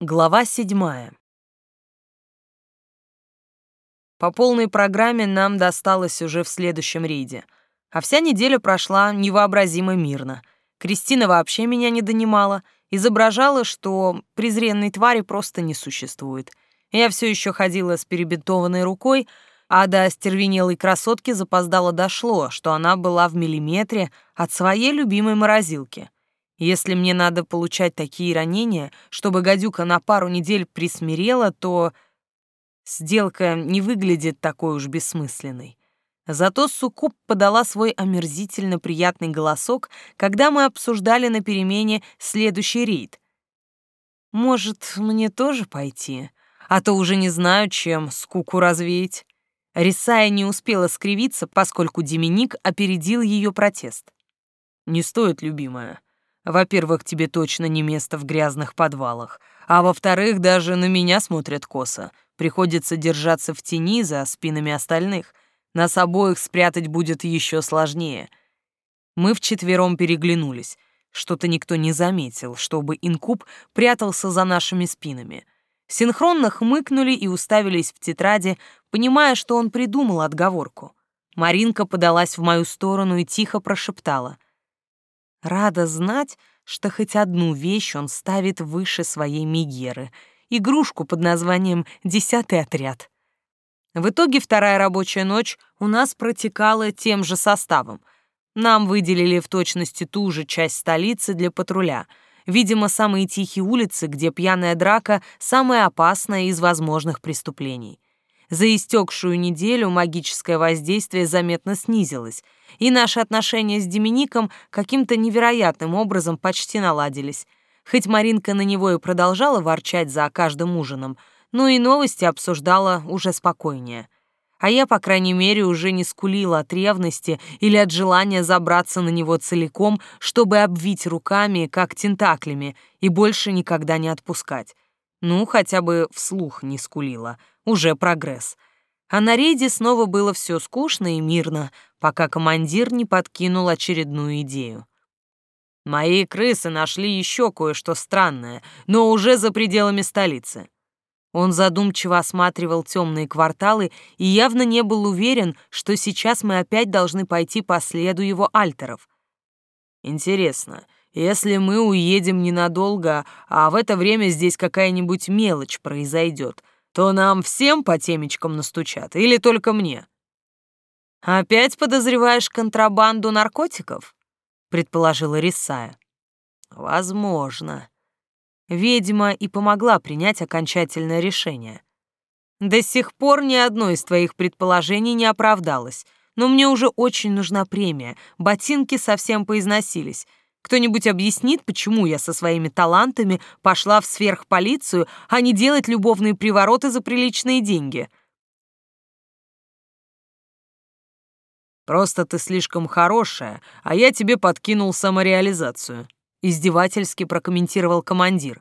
Глава седьмая. По полной программе нам досталось уже в следующем рейде. А вся неделя прошла невообразимо мирно. Кристина вообще меня не донимала, изображала, что презренной твари просто не существует. Я все еще ходила с перебинтованной рукой, а до остервенелой красотки запоздало дошло, что она была в миллиметре от своей любимой морозилки — если мне надо получать такие ранения, чтобы гадюка на пару недель присмирела, то сделка не выглядит такой уж бессмысленной. Зато Суккуб подала свой омерзительно приятный голосок, когда мы обсуждали на перемене следующий рейд. «Может, мне тоже пойти? А то уже не знаю, чем скуку развеять». Рисая не успела скривиться, поскольку Деминик опередил ее протест. «Не стоит, любимая. Во-первых, тебе точно не место в грязных подвалах, а во-вторых, даже на меня смотрят косо. Приходится держаться в тени за спинами остальных. Нас обоих спрятать будет еще сложнее. Мы вчетвером переглянулись. Что-то никто не заметил, чтобы инкуб прятался за нашими спинами. Синхронно хмыкнули и уставились в тетради, понимая, что он придумал отговорку. Маринка подалась в мою сторону и тихо прошептала — Рада знать, что хоть одну вещь он ставит выше своей Мегеры — игрушку под названием «Десятый отряд». В итоге вторая рабочая ночь у нас протекала тем же составом. Нам выделили в точности ту же часть столицы для патруля. Видимо, самые тихие улицы, где пьяная драка — самая опасная из возможных преступлений. За истекшую неделю магическое воздействие заметно снизилось, и наши отношения с Демиником каким-то невероятным образом почти наладились. Хоть Маринка на него и продолжала ворчать за каждым ужином, но и новости обсуждала уже спокойнее. А я, по крайней мере, уже не скулила от ревности или от желания забраться на него целиком, чтобы обвить руками, как тентаклями, и больше никогда не отпускать. Ну, хотя бы вслух не скулила. Уже прогресс. А на рейде снова было все скучно и мирно, пока командир не подкинул очередную идею. Мои крысы нашли еще кое-что странное, но уже за пределами столицы. Он задумчиво осматривал темные кварталы и явно не был уверен, что сейчас мы опять должны пойти по следу его альтеров. Интересно, если мы уедем ненадолго, а в это время здесь какая-нибудь мелочь произойдет, то нам всем по темечкам настучат или только мне? Опять подозреваешь контрабанду наркотиков? предположила Рисая. Возможно. Ведьма и помогла принять окончательное решение. До сих пор ни одно из твоих предположений не оправдалось, но мне уже очень нужна премия. Ботинки совсем поизносились. Кто-нибудь объяснит, почему я со своими талантами пошла в сверхполицию, а не делать любовные привороты за приличные деньги? Просто ты слишком хорошая, а я тебе подкинул самореализацию, издевательски прокомментировал командир.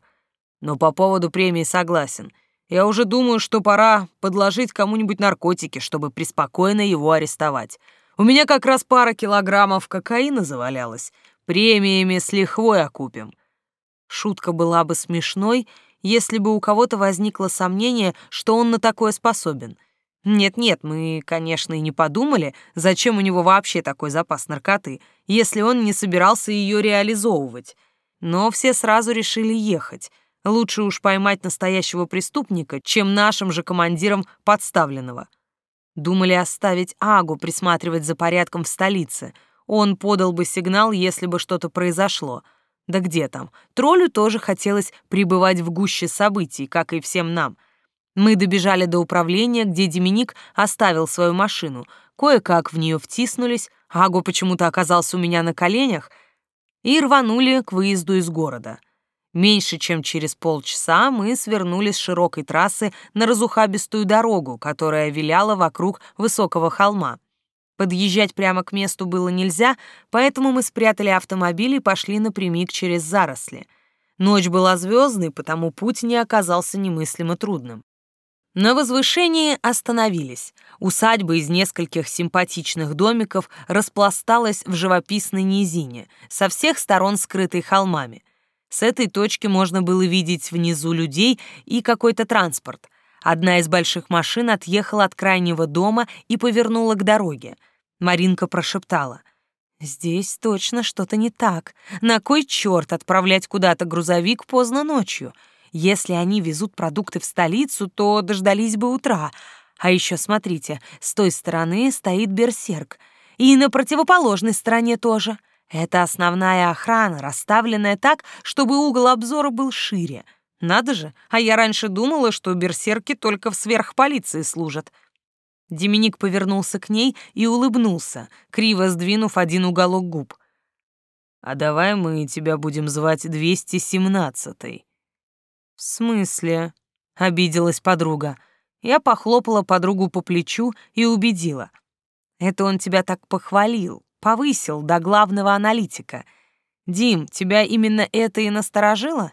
Но по поводу премии согласен. Я уже думаю, что пора подложить кому-нибудь наркотики, чтобы преспокойно его арестовать. У меня как раз пара килограммов кокаина завалялась. Премиями с лихвой окупим. Шутка была бы смешной, если бы у кого-то возникло сомнение, что он на такое способен. Нет-нет, мы, конечно, и не подумали, зачем у него вообще такой запас наркоты, если он не собирался ее реализовывать. Но все сразу решили ехать. Лучше уж поймать настоящего преступника, чем нашим же командиром подставленного. Думали оставить Агу присматривать за порядком в столице — он подал бы сигнал, если бы что-то произошло. Да где там? Троллю тоже хотелось пребывать в гуще событий, как и всем нам. Мы добежали до управления, где Деминик оставил свою машину. Кое-как в нее втиснулись, Агу почему-то оказался у меня на коленях, и рванули к выезду из города. Меньше чем через полчаса мы свернули с широкой трассы на разухабистую дорогу, которая виляла вокруг высокого холма. Подъезжать прямо к месту было нельзя, поэтому мы спрятали автомобиль и пошли напрямик через заросли. Ночь была звездной, потому путь не оказался немыслимо трудным. На возвышении остановились. Усадьба из нескольких симпатичных домиков распласталась в живописной низине, со всех сторон скрытой холмами. С этой точки можно было видеть внизу людей и какой-то транспорт. Одна из больших машин отъехала от крайнего дома и повернула к дороге. Маринка прошептала. «Здесь точно что-то не так. На кой черт отправлять куда-то грузовик поздно ночью? Если они везут продукты в столицу, то дождались бы утра. А еще смотрите, с той стороны стоит берсерк. И на противоположной стороне тоже. Это основная охрана, расставленная так, чтобы угол обзора был шире. Надо же, а я раньше думала, что берсерки только в сверхполиции служат. Деминик повернулся к ней и улыбнулся, криво сдвинув один уголок губ. «А давай мы тебя будем звать 217-й». «В смысле?» — обиделась подруга. Я похлопала подругу по плечу и убедила. «Это он тебя так похвалил, повысил до главного аналитика. Дим, тебя именно это и насторожило?»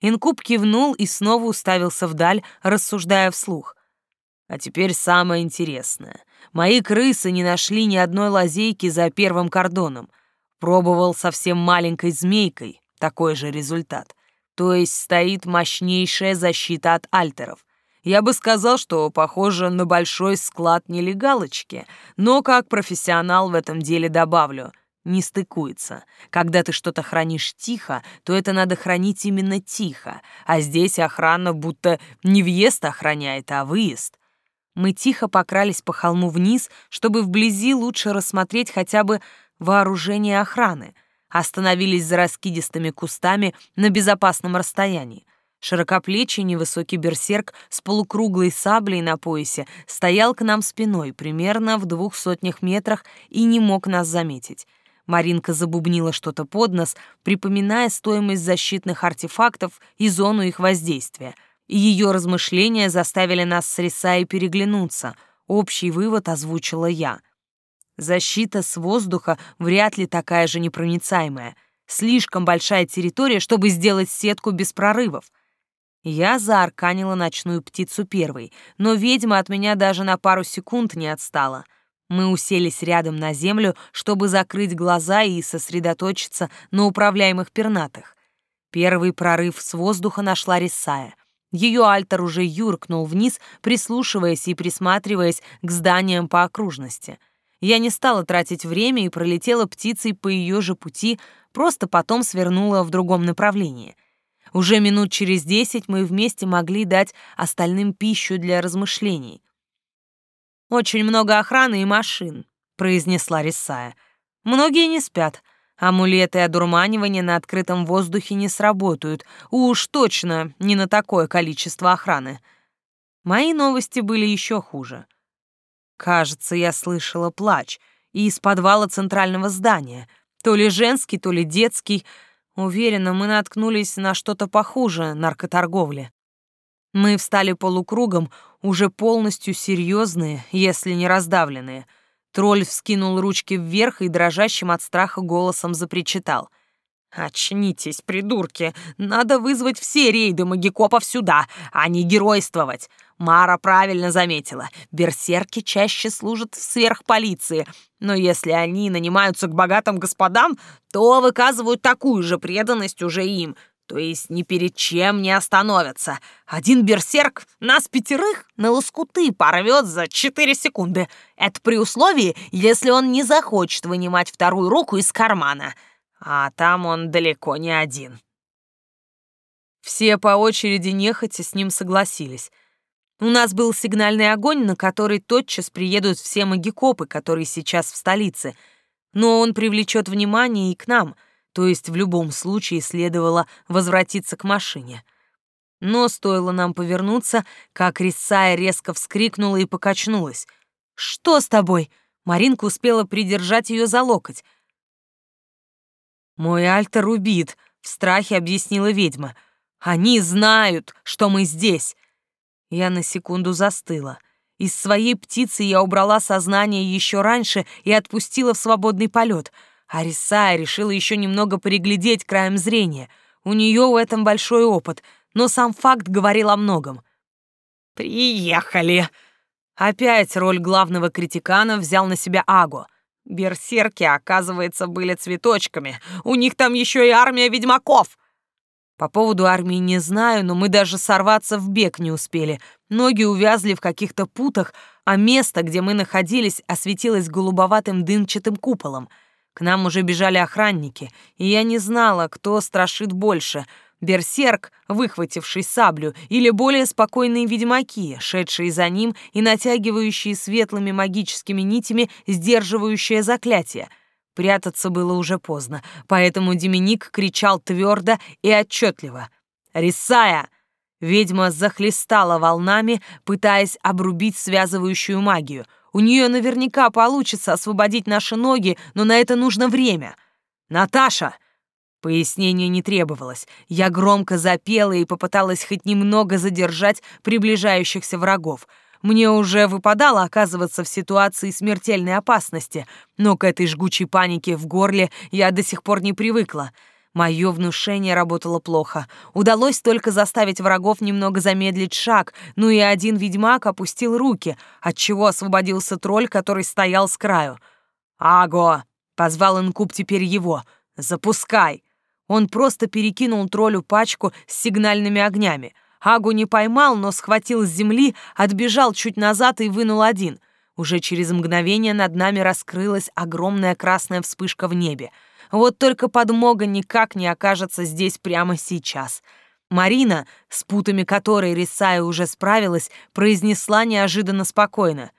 Инкуб кивнул и снова уставился вдаль, рассуждая вслух. А теперь самое интересное. Мои крысы не нашли ни одной лазейки за первым кордоном. Пробовал совсем маленькой змейкой. Такой же результат. То есть стоит мощнейшая защита от альтеров. Я бы сказал, что похоже на большой склад нелегалочки, но как профессионал в этом деле добавлю, не стыкуется. Когда ты что-то хранишь тихо, то это надо хранить именно тихо, а здесь охрана будто не въезд охраняет, а выезд. Мы тихо покрались по холму вниз, чтобы вблизи лучше рассмотреть хотя бы вооружение охраны. Остановились за раскидистыми кустами на безопасном расстоянии. Широкоплечий невысокий берсерк с полукруглой саблей на поясе стоял к нам спиной, примерно в двух сотнях метрах, и не мог нас заметить. Маринка забубнила что-то под нос, припоминая стоимость защитных артефактов и зону их воздействия — ее размышления заставили нас с Рисаей переглянуться. Общий вывод озвучила я. Защита с воздуха вряд ли такая же непроницаемая. Слишком большая территория, чтобы сделать сетку без прорывов. Я заарканила ночную птицу первой, но ведьма от меня даже на пару секунд не отстала. Мы уселись рядом на землю, чтобы закрыть глаза и сосредоточиться на управляемых пернатых. Первый прорыв с воздуха нашла Рисая. Ее альтер уже юркнул вниз, прислушиваясь и присматриваясь к зданиям по окружности. Я не стала тратить время и пролетела птицей по ее же пути, просто потом свернула в другом направлении. Уже минут через десять мы вместе могли дать остальным пищу для размышлений. «Очень много охраны и машин», — произнесла Рисая. «Многие не спят, Амулеты одурманивания на открытом воздухе не сработают. Уж точно не на такое количество охраны. Мои новости были еще хуже. Кажется, я слышала плач. И из подвала центрального здания. То ли женский, то ли детский. Уверена, мы наткнулись на что-то похуже наркоторговли. Мы встали полукругом, уже полностью серьезные, если не раздавленные — Тролль вскинул ручки вверх и дрожащим от страха голосом запричитал. «Очнитесь, придурки! Надо вызвать все рейды магикопов сюда, а не геройствовать!» Мара правильно заметила. Берсерки чаще служат в сверхполиции, но если они нанимаются к богатым господам, то выказывают такую же преданность уже им — то есть ни перед чем не остановятся. Один берсерк нас пятерых на лоскуты порвет за четыре секунды. Это при условии, если он не захочет вынимать вторую руку из кармана. А там он далеко не один. Все по очереди нехотя с ним согласились. У нас был сигнальный огонь, на который тотчас приедут все магикопы, которые сейчас в столице. Но он привлечет внимание и к нам — то есть в любом случае следовало возвратиться к машине. Но стоило нам повернуться, как Рисая резко вскрикнула и покачнулась. «Что с тобой?» Маринка успела придержать ее за локоть. «Мой альтер убит», — в страхе объяснила ведьма. «Они знают, что мы здесь». Я на секунду застыла. Из своей птицы я убрала сознание еще раньше и отпустила в свободный полет — Арисая решила еще немного переглядеть краем зрения. У нее в этом большой опыт, но сам факт говорил о многом. «Приехали!» Опять роль главного критикана взял на себя Аго. Берсерки, оказывается, были цветочками. У них там еще и армия ведьмаков. По поводу армии не знаю, но мы даже сорваться в бег не успели. Ноги увязли в каких-то путах, а место, где мы находились, осветилось голубоватым дымчатым куполом. К нам уже бежали охранники, и я не знала, кто страшит больше — берсерк, выхвативший саблю, или более спокойные ведьмаки, шедшие за ним и натягивающие светлыми магическими нитями сдерживающее заклятие — Прятаться было уже поздно, поэтому Деминик кричал твердо и отчетливо. «Рисая!» Ведьма захлестала волнами, пытаясь обрубить связывающую магию. У нее наверняка получится освободить наши ноги, но на это нужно время. «Наташа!» Пояснение не требовалось. Я громко запела и попыталась хоть немного задержать приближающихся врагов — мне уже выпадало оказываться в ситуации смертельной опасности, но к этой жгучей панике в горле я до сих пор не привыкла. Мое внушение работало плохо. Удалось только заставить врагов немного замедлить шаг, ну и один ведьмак опустил руки, отчего освободился тролль, который стоял с краю. «Аго!» — позвал инкуб теперь его. «Запускай!» Он просто перекинул троллю пачку с сигнальными огнями — Агу не поймал, но схватил с земли, отбежал чуть назад и вынул один. Уже через мгновение над нами раскрылась огромная красная вспышка в небе. Вот только подмога никак не окажется здесь прямо сейчас. Марина, с путами которой Рисая уже справилась, произнесла неожиданно спокойно.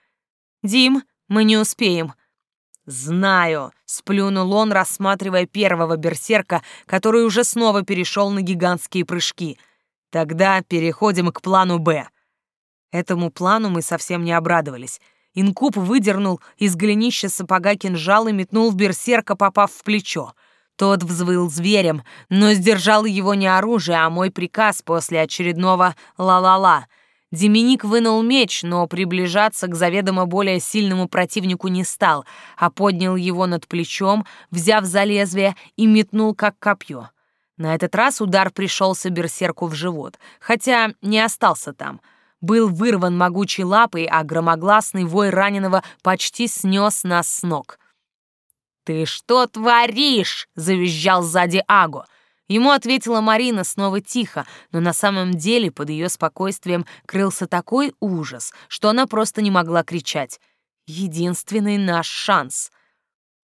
«Дим, мы не успеем». «Знаю», — сплюнул он, рассматривая первого берсерка, который уже снова перешел на гигантские прыжки — Тогда переходим к плану «Б». Этому плану мы совсем не обрадовались. Инкуб выдернул из голенища сапога кинжал и метнул в берсерка, попав в плечо. Тот взвыл зверем, но сдержал его не оружие, а мой приказ после очередного «ла-ла-ла». Деминик вынул меч, но приближаться к заведомо более сильному противнику не стал, а поднял его над плечом, взяв за лезвие и метнул как копье. На этот раз удар пришелся берсерку в живот, хотя не остался там. Был вырван могучей лапой, а громогласный вой раненого почти снес нас с ног. «Ты что творишь?» — завизжал сзади Аго. Ему ответила Марина снова тихо, но на самом деле под ее спокойствием крылся такой ужас, что она просто не могла кричать. «Единственный наш шанс!»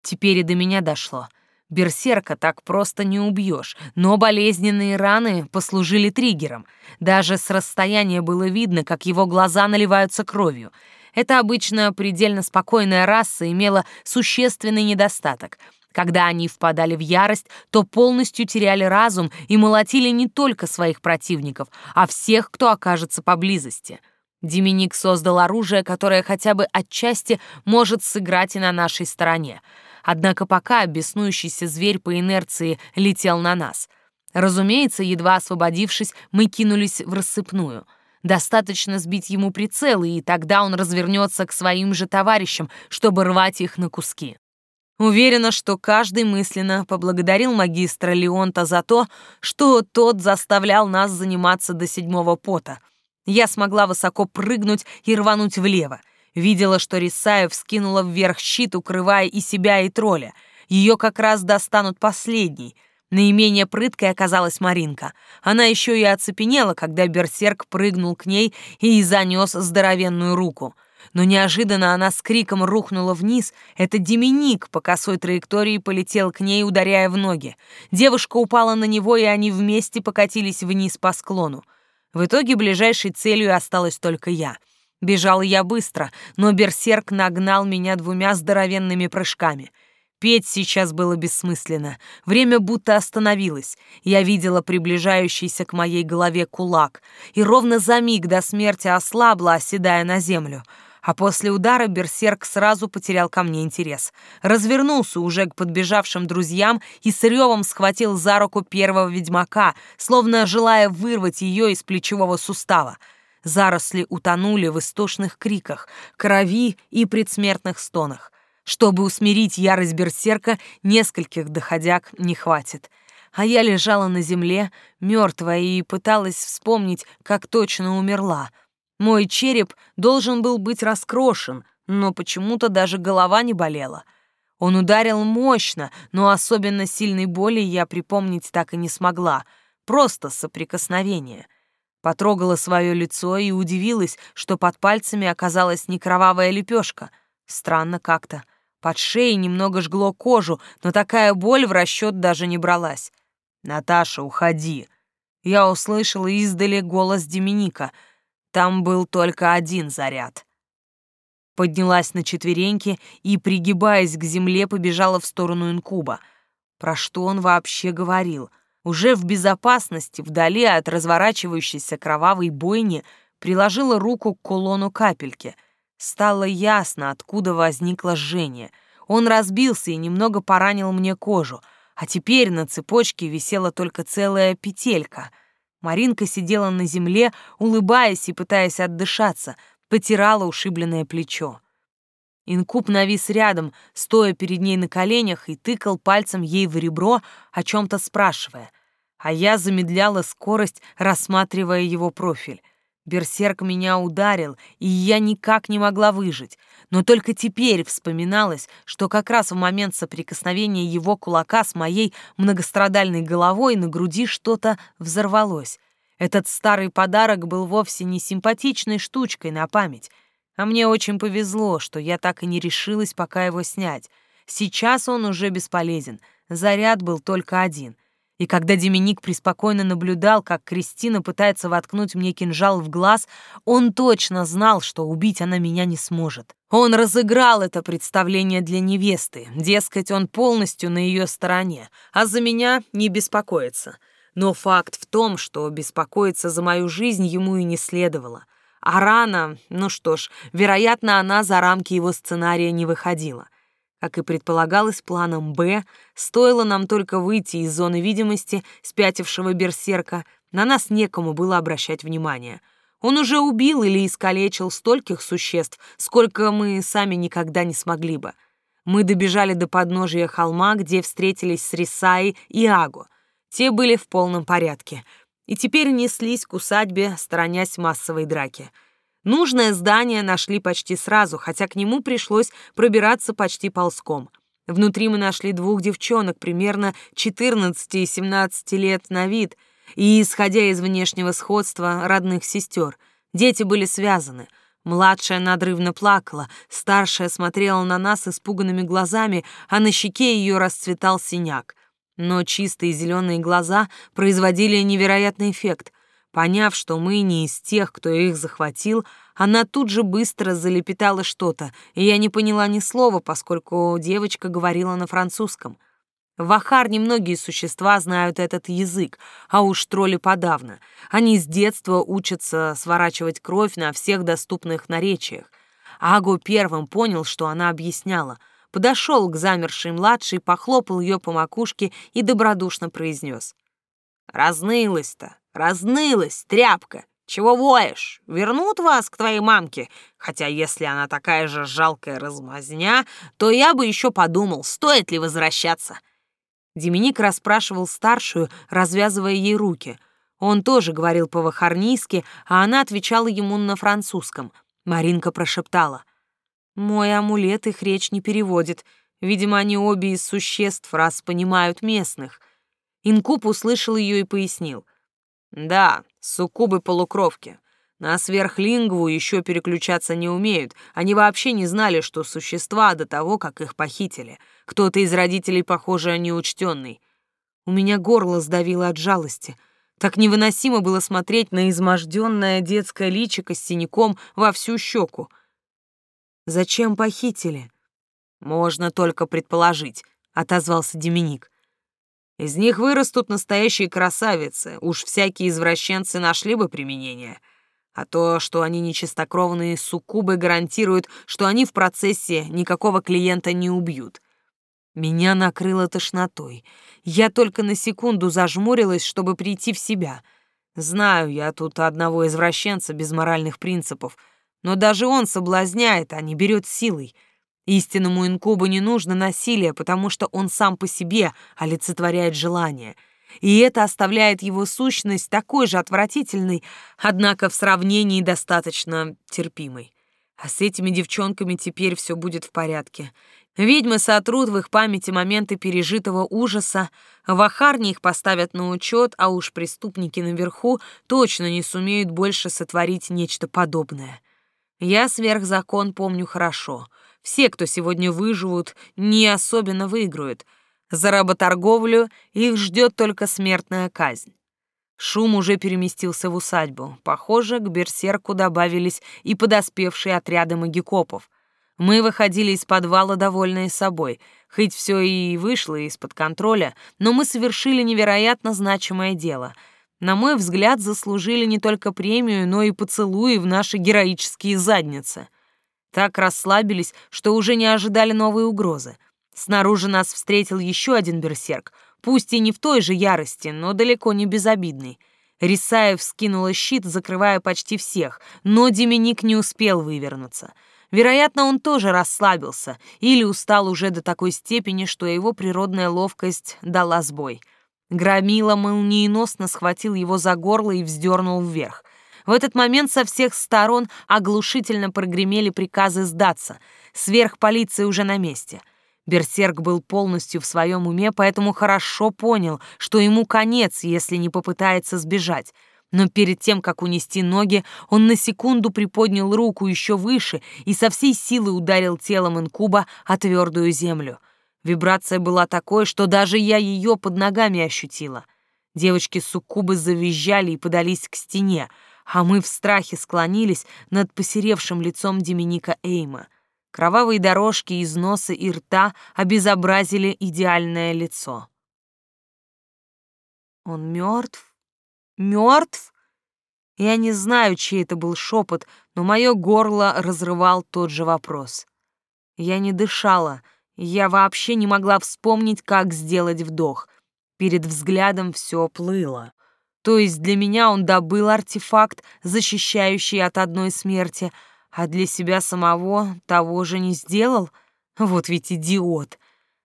Теперь и до меня дошло. Берсерка так просто не убьешь, но болезненные раны послужили триггером. Даже с расстояния было видно, как его глаза наливаются кровью. Эта обычно предельно спокойная раса имела существенный недостаток. Когда они впадали в ярость, то полностью теряли разум и молотили не только своих противников, а всех, кто окажется поблизости. Деминик создал оружие, которое хотя бы отчасти может сыграть и на нашей стороне — Однако пока беснующийся зверь по инерции летел на нас. Разумеется, едва освободившись, мы кинулись в рассыпную. Достаточно сбить ему прицелы, и тогда он развернется к своим же товарищам, чтобы рвать их на куски. Уверена, что каждый мысленно поблагодарил магистра Леонта за то, что тот заставлял нас заниматься до седьмого пота. Я смогла высоко прыгнуть и рвануть влево. Видела, что Рисаев скинула вверх щит, укрывая и себя, и тролля. Ее как раз достанут последней. Наименее прыткой оказалась Маринка. Она еще и оцепенела, когда берсерк прыгнул к ней и занес здоровенную руку. Но неожиданно она с криком рухнула вниз. Это Деминик по косой траектории полетел к ней, ударяя в ноги. Девушка упала на него, и они вместе покатились вниз по склону. В итоге ближайшей целью осталась только я — Бежал я быстро, но берсерк нагнал меня двумя здоровенными прыжками. Петь сейчас было бессмысленно. Время будто остановилось. Я видела приближающийся к моей голове кулак, и ровно за миг до смерти ослабла, оседая на землю. А после удара берсерк сразу потерял ко мне интерес. Развернулся уже к подбежавшим друзьям и с ревом схватил за руку первого ведьмака, словно желая вырвать ее из плечевого сустава. Заросли утонули в истошных криках, крови и предсмертных стонах. Чтобы усмирить ярость берсерка, нескольких доходяг не хватит. А я лежала на земле, мертвая, и пыталась вспомнить, как точно умерла. Мой череп должен был быть раскрошен, но почему-то даже голова не болела. Он ударил мощно, но особенно сильной боли я припомнить так и не смогла — просто соприкосновение. Потрогала свое лицо и удивилась, что под пальцами оказалась не кровавая лепешка. Странно как-то. Под шеей немного жгло кожу, но такая боль в расчет даже не бралась. «Наташа, уходи!» Я услышала издали голос Деминика. Там был только один заряд. Поднялась на четвереньки и, пригибаясь к земле, побежала в сторону инкуба. Про что он вообще говорил? Уже в безопасности, вдали от разворачивающейся кровавой бойни, приложила руку к кулону капельки. Стало ясно, откуда возникло жжение. Он разбился и немного поранил мне кожу, а теперь на цепочке висела только целая петелька. Маринка сидела на земле, улыбаясь и пытаясь отдышаться — потирала ушибленное плечо. Инкуб навис рядом, стоя перед ней на коленях, и тыкал пальцем ей в ребро, о чем-то спрашивая. А я замедляла скорость, рассматривая его профиль. Берсерк меня ударил, и я никак не могла выжить. Но только теперь вспоминалось, что как раз в момент соприкосновения его кулака с моей многострадальной головой на груди что-то взорвалось. Этот старый подарок был вовсе не симпатичной штучкой на память, а мне очень повезло, что я так и не решилась пока его снять. Сейчас он уже бесполезен, заряд был только один. И когда Деминик преспокойно наблюдал, как Кристина пытается воткнуть мне кинжал в глаз, он точно знал, что убить она меня не сможет. Он разыграл это представление для невесты, дескать, он полностью на ее стороне, а за меня не беспокоится. Но факт в том, что беспокоиться за мою жизнь ему и не следовало. А рана, ну что ж, вероятно, она за рамки его сценария не выходила. Как и предполагалось планом «Б», стоило нам только выйти из зоны видимости спятившего берсерка, на нас некому было обращать внимание. Он уже убил или искалечил стольких существ, сколько мы сами никогда не смогли бы. Мы добежали до подножия холма, где встретились с Рисаей и Аго — те были в полном порядке и теперь неслись к усадьбе, сторонясь массовой драки. Нужное здание нашли почти сразу, хотя к нему пришлось пробираться почти ползком. Внутри мы нашли двух девчонок, примерно 14 и 17 лет на вид, и, исходя из внешнего сходства, родных сестер. Дети были связаны. Младшая надрывно плакала, старшая смотрела на нас испуганными глазами, а на щеке ее расцветал синяк но чистые зеленые глаза производили невероятный эффект. Поняв, что мы не из тех, кто их захватил, она тут же быстро залепетала что-то, и я не поняла ни слова, поскольку девочка говорила на французском. В Ахар немногие существа знают этот язык, а уж тролли подавно. Они с детства учатся сворачивать кровь на всех доступных наречиях. Аго первым понял, что она объясняла — подошел к замершей младшей, похлопал ее по макушке и добродушно произнес. «Разнылась-то, разнылась, тряпка! Чего воешь? Вернут вас к твоей мамке? Хотя если она такая же жалкая размазня, то я бы еще подумал, стоит ли возвращаться». Деминик расспрашивал старшую, развязывая ей руки. Он тоже говорил по-вахарнийски, а она отвечала ему на французском. Маринка прошептала. Мой амулет их речь не переводит. Видимо, они обе из существ, раз понимают местных. Инкуб услышал ее и пояснил. Да, суккубы-полукровки. На сверхлингву еще переключаться не умеют. Они вообще не знали, что существа до того, как их похитили. Кто-то из родителей, похоже, неучтенный. У меня горло сдавило от жалости. Так невыносимо было смотреть на изможденное детское личико с синяком во всю щеку. Зачем похитили? Можно только предположить, отозвался Деминик. Из них вырастут настоящие красавицы, уж всякие извращенцы нашли бы применение. А то, что они нечистокровные суккубы, гарантирует, что они в процессе никакого клиента не убьют. Меня накрыло тошнотой. Я только на секунду зажмурилась, чтобы прийти в себя. Знаю я тут одного извращенца без моральных принципов — но даже он соблазняет, а не берет силой. Истинному инкубу не нужно насилие, потому что он сам по себе олицетворяет желание. И это оставляет его сущность такой же отвратительной, однако в сравнении достаточно терпимой. А с этими девчонками теперь все будет в порядке. Ведьмы сотрут в их памяти моменты пережитого ужаса, в Ахарне их поставят на учет, а уж преступники наверху точно не сумеют больше сотворить нечто подобное. Я сверхзакон помню хорошо. Все, кто сегодня выживут, не особенно выиграют. За работорговлю их ждет только смертная казнь. Шум уже переместился в усадьбу. Похоже, к берсерку добавились и подоспевшие отряды магикопов — мы выходили из подвала, довольные собой. Хоть все и вышло из-под контроля, но мы совершили невероятно значимое дело. На мой взгляд, заслужили не только премию, но и поцелуи в наши героические задницы. Так расслабились, что уже не ожидали новые угрозы. Снаружи нас встретил еще один берсерк, пусть и не в той же ярости, но далеко не безобидный. Рисаев скинула щит, закрывая почти всех, но Деминик не успел вывернуться — Вероятно, он тоже расслабился или устал уже до такой степени, что его природная ловкость дала сбой. Громила молниеносно схватил его за горло и вздернул вверх. В этот момент со всех сторон оглушительно прогремели приказы сдаться. Сверхполиция уже на месте. Берсерк был полностью в своем уме, поэтому хорошо понял, что ему конец, если не попытается сбежать но перед тем, как унести ноги, он на секунду приподнял руку еще выше и со всей силы ударил телом инкуба о твердую землю. Вибрация была такой, что даже я ее под ногами ощутила. Девочки суккубы завизжали и подались к стене, а мы в страхе склонились над посеревшим лицом Деминика Эйма. Кровавые дорожки из носа и рта обезобразили идеальное лицо. «Он мертв?» Мертв? Я не знаю, чей это был шепот, но мое горло разрывал тот же вопрос. Я не дышала, я вообще не могла вспомнить, как сделать вдох. Перед взглядом все плыло. То есть для меня он добыл артефакт, защищающий от одной смерти, а для себя самого того же не сделал? Вот ведь идиот.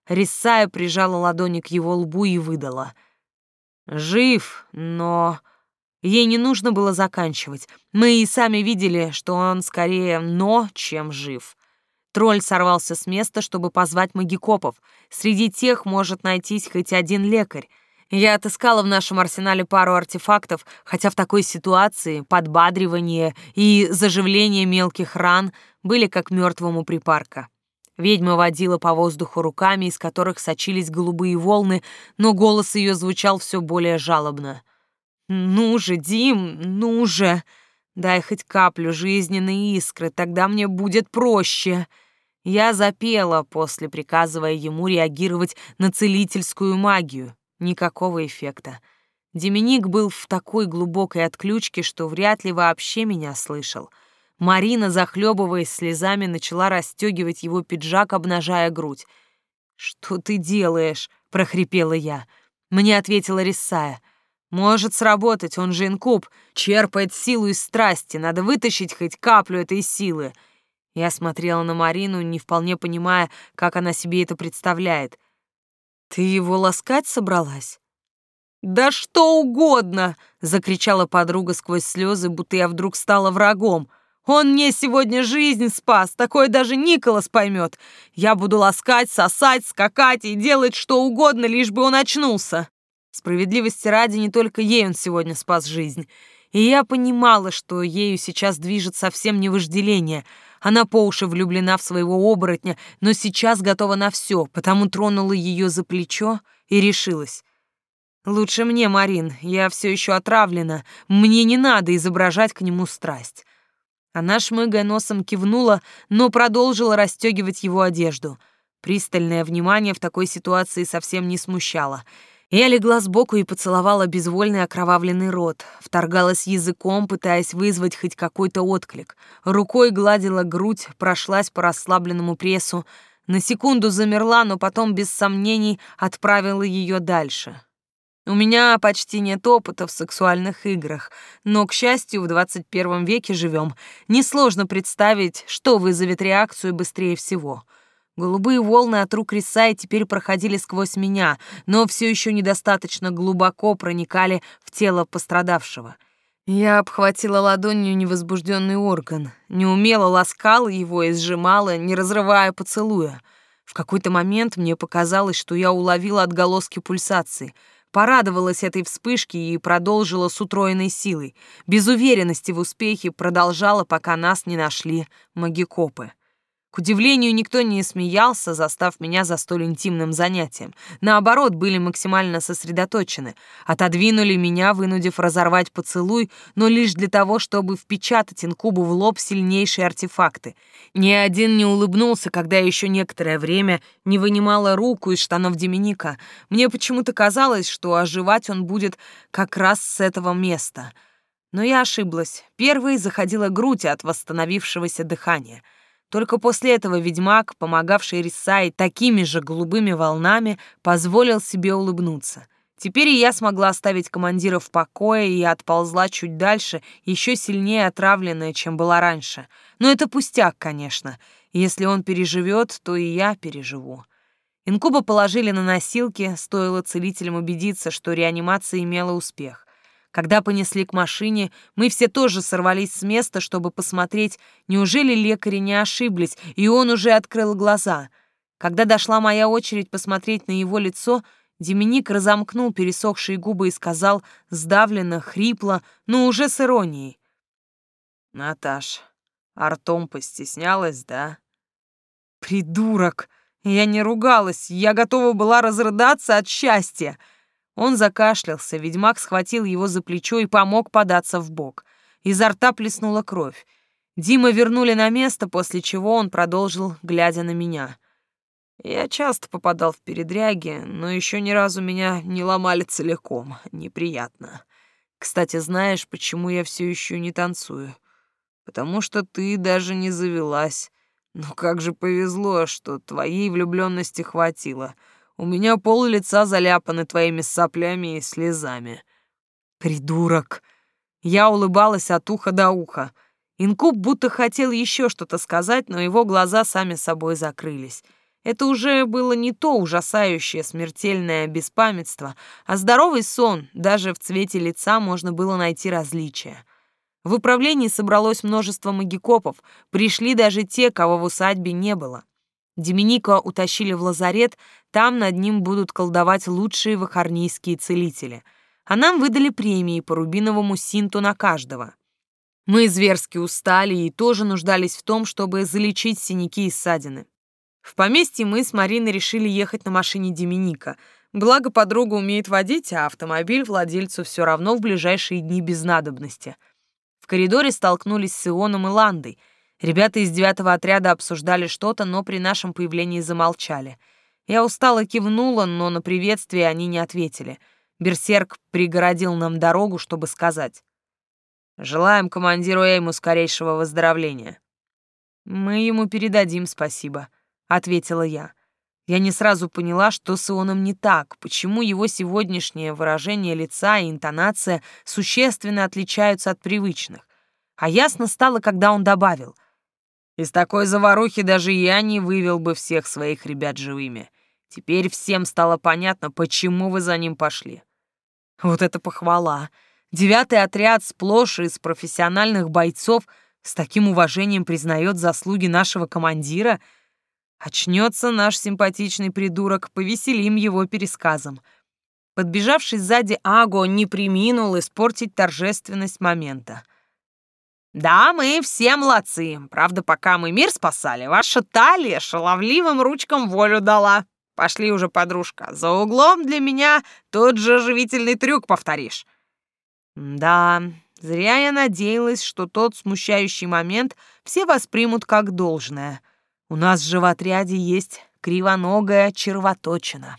Рисая прижала ладони к его лбу и выдала. Жив, но... Ей не нужно было заканчивать. Мы и сами видели, что он скорее «но», чем жив. Тролль сорвался с места, чтобы позвать магикопов. Среди тех может найтись хоть один лекарь. Я отыскала в нашем арсенале пару артефактов, хотя в такой ситуации подбадривание и заживление мелких ран были как мертвому припарка. Ведьма водила по воздуху руками, из которых сочились голубые волны, но голос ее звучал все более жалобно. «Ну же, Дим, ну же! Дай хоть каплю жизненной искры, тогда мне будет проще!» Я запела, после приказывая ему реагировать на целительскую магию. Никакого эффекта. Деминик был в такой глубокой отключке, что вряд ли вообще меня слышал — Марина, захлебываясь слезами, начала расстегивать его пиджак, обнажая грудь. «Что ты делаешь?» — прохрипела я. Мне ответила Рисая. «Может сработать, он же инкуб, черпает силу из страсти, надо вытащить хоть каплю этой силы». Я смотрела на Марину, не вполне понимая, как она себе это представляет. «Ты его ласкать собралась?» «Да что угодно!» — закричала подруга сквозь слезы, будто я вдруг стала врагом — он мне сегодня жизнь спас, такое даже Николас поймет. Я буду ласкать, сосать, скакать и делать что угодно, лишь бы он очнулся. Справедливости ради, не только ей он сегодня спас жизнь. И я понимала, что ею сейчас движет совсем не вожделение. Она по уши влюблена в своего оборотня, но сейчас готова на все, потому тронула ее за плечо и решилась. «Лучше мне, Марин, я все еще отравлена. Мне не надо изображать к нему страсть. Она, шмыгая носом, кивнула, но продолжила расстегивать его одежду. Пристальное внимание в такой ситуации совсем не смущало. Я легла сбоку и поцеловала безвольный окровавленный рот, вторгалась языком, пытаясь вызвать хоть какой-то отклик. Рукой гладила грудь, прошлась по расслабленному прессу. На секунду замерла, но потом без сомнений отправила ее дальше. У меня почти нет опыта в сексуальных играх, но, к счастью, в 21 веке живем. Несложно представить, что вызовет реакцию быстрее всего. Голубые волны от рук Рисай теперь проходили сквозь меня, но все еще недостаточно глубоко проникали в тело пострадавшего. Я обхватила ладонью невозбужденный орган, неумело ласкала его и сжимала, не разрывая поцелуя — В какой-то момент мне показалось, что я уловила отголоски пульсации, порадовалась этой вспышке и продолжила с утроенной силой. Без уверенности в успехе продолжала, пока нас не нашли магикопы. К удивлению, никто не смеялся, застав меня за столь интимным занятием. Наоборот, были максимально сосредоточены. Отодвинули меня, вынудив разорвать поцелуй, но лишь для того, чтобы впечатать инкубу в лоб сильнейшие артефакты. Ни один не улыбнулся, когда я еще некоторое время не вынимала руку из штанов Деминика. Мне почему-то казалось, что оживать он будет как раз с этого места. Но я ошиблась. Первой заходила грудь от восстановившегося дыхания — только после этого ведьмак, помогавший Рисай такими же голубыми волнами, позволил себе улыбнуться. Теперь и я смогла оставить командира в покое и отползла чуть дальше, еще сильнее отравленная, чем была раньше. Но это пустяк, конечно. Если он переживет, то и я переживу. Инкуба положили на носилки, стоило целителям убедиться, что реанимация имела успех. Когда понесли к машине, мы все тоже сорвались с места, чтобы посмотреть, неужели лекари не ошиблись, и он уже открыл глаза. Когда дошла моя очередь посмотреть на его лицо, Деминик разомкнул пересохшие губы и сказал, сдавленно, хрипло, но уже с иронией. «Наташ, Артом постеснялась, да?» «Придурок! Я не ругалась, я готова была разрыдаться от счастья!» Он закашлялся, ведьмак схватил его за плечо и помог податься в бок. Изо рта плеснула кровь. Дима вернули на место, после чего он продолжил, глядя на меня. Я часто попадал в передряги, но еще ни разу меня не ломали целиком. Неприятно. Кстати, знаешь, почему я все еще не танцую? Потому что ты даже не завелась. Ну как же повезло, что твоей влюбленности хватило — у меня пол лица заляпаны твоими соплями и слезами». «Придурок!» Я улыбалась от уха до уха. Инкуб будто хотел еще что-то сказать, но его глаза сами собой закрылись. Это уже было не то ужасающее смертельное беспамятство, а здоровый сон, даже в цвете лица можно было найти различия. В управлении собралось множество магикопов, пришли даже те, кого в усадьбе не было. Деминика утащили в лазарет, там над ним будут колдовать лучшие вахарнийские целители. А нам выдали премии по рубиновому синту на каждого. Мы зверски устали и тоже нуждались в том, чтобы залечить синяки и ссадины. В поместье мы с Мариной решили ехать на машине Деминика. Благо подруга умеет водить, а автомобиль владельцу все равно в ближайшие дни без надобности. В коридоре столкнулись с Ионом и Ландой — Ребята из девятого отряда обсуждали что-то, но при нашем появлении замолчали. Я устало кивнула, но на приветствие они не ответили. Берсерк пригородил нам дорогу, чтобы сказать. «Желаем командиру Эйму скорейшего выздоровления». «Мы ему передадим спасибо», — ответила я. Я не сразу поняла, что с Ионом не так, почему его сегодняшнее выражение лица и интонация существенно отличаются от привычных. А ясно стало, когда он добавил. Из такой заварухи даже я не вывел бы всех своих ребят живыми. Теперь всем стало понятно, почему вы за ним пошли. Вот это похвала. Девятый отряд сплошь из профессиональных бойцов с таким уважением признает заслуги нашего командира. Очнется наш симпатичный придурок, повеселим его пересказом. Подбежавший сзади Аго не приминул испортить торжественность момента. «Да, мы все молодцы. Правда, пока мы мир спасали, ваша талия шаловливым ручкам волю дала. Пошли уже, подружка, за углом для меня тот же оживительный трюк повторишь». «Да, зря я надеялась, что тот смущающий момент все воспримут как должное. У нас же в отряде есть кривоногая червоточина».